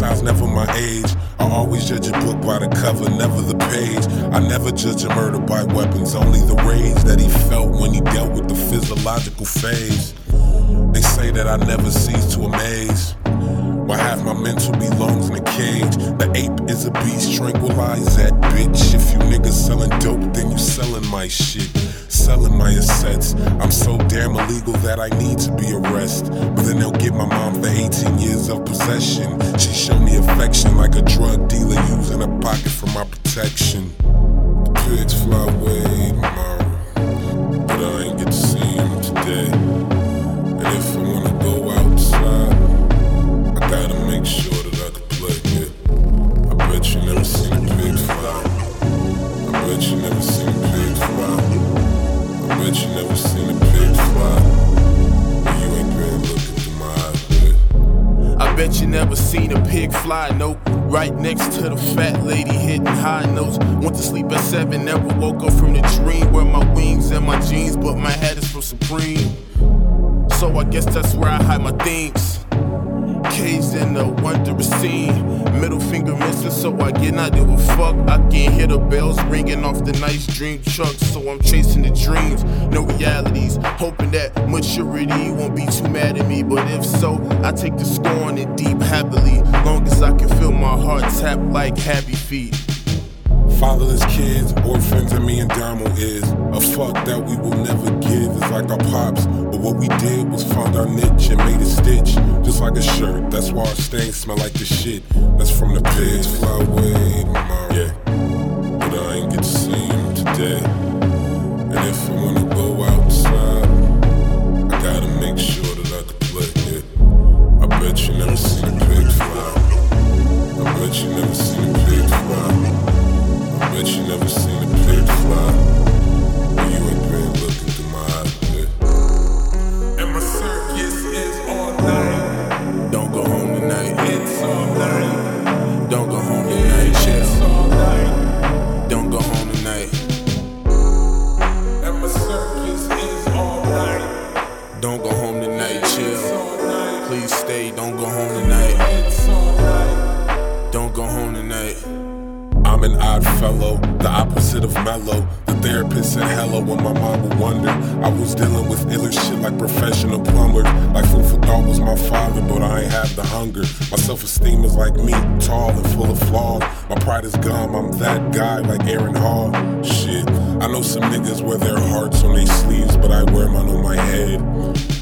never my age. I always judge a book by the cover, never the page. I never judge a murder by weapons, only the rage that he felt when he dealt with the physiological phase. They say that I never cease to amaze. Why half my mental belongs in a cage? The ape is a beast, tranquilize that bitch. If you niggas selling dope, then you selling my shit. Selling my assets. I'm so damn illegal that I need to be arrested. But then they'll get my mom for 18 years of possession. She showed me affection like a drug dealer using a pocket for my protection. Pigs fly away tomorrow, but I ain't get to see them today. Never seen a pig fly, nope. Right next to the fat lady hitting high notes. Went to sleep at seven, never woke up from the dream. Wear my wings and my jeans, but my hat is from Supreme. So I guess that's where I hide my things. Caged in the wondrous scene. Missing, so I get not give a fuck. I can hear the bells ringing off the nice dream truck, so I'm chasing the dreams, no realities. Hoping that maturity won't be too mad at me, but if so, I take the scorn and deep happily. Long as I can feel my heart tap like happy feet. Fatherless kids, orphans, and me and Damo is a fuck that we will never give. It's like our pops, but what we did was found our niche and made a stitch, just like a shirt. That's why our stains smell like the shit. That's from the pigs fly away tomorrow. Yeah, bet you never seen a pig fly. You ain't been looking through my. And my circus is all night. Don't go home tonight. It's all night. Don't go home tonight. It's Chill. all night. Don't go home tonight. And my circus is all night. Don't go home tonight. Chill. Please stay. Don't go home tonight. It's all night. Don't go home tonight. I'm an odd fellow, the opposite of mellow. The therapist said hello when my mom would wonder. I was dealing with iller shit like professional plumber. Like food for thought was my father, but I ain't have the hunger. My self esteem is like me, tall and full of flaws. My pride is gone, I'm that guy like Aaron Hall. Shit, I know some niggas wear their hearts on their sleeves, but I wear mine on my head.